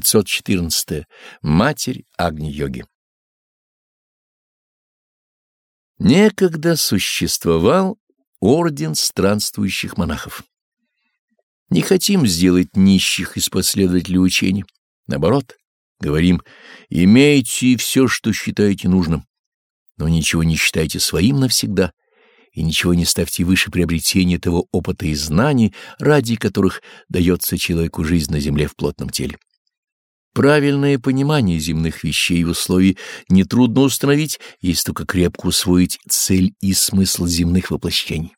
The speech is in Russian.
514. Матерь Агни-йоги. Некогда существовал орден странствующих монахов. Не хотим сделать нищих из последователей учений. Наоборот, говорим, имейте все, что считаете нужным, но ничего не считайте своим навсегда и ничего не ставьте выше приобретения того опыта и знаний, ради которых дается человеку жизнь на земле в плотном теле. Правильное понимание земных вещей и условий нетрудно установить, если только крепко усвоить цель и смысл земных воплощений.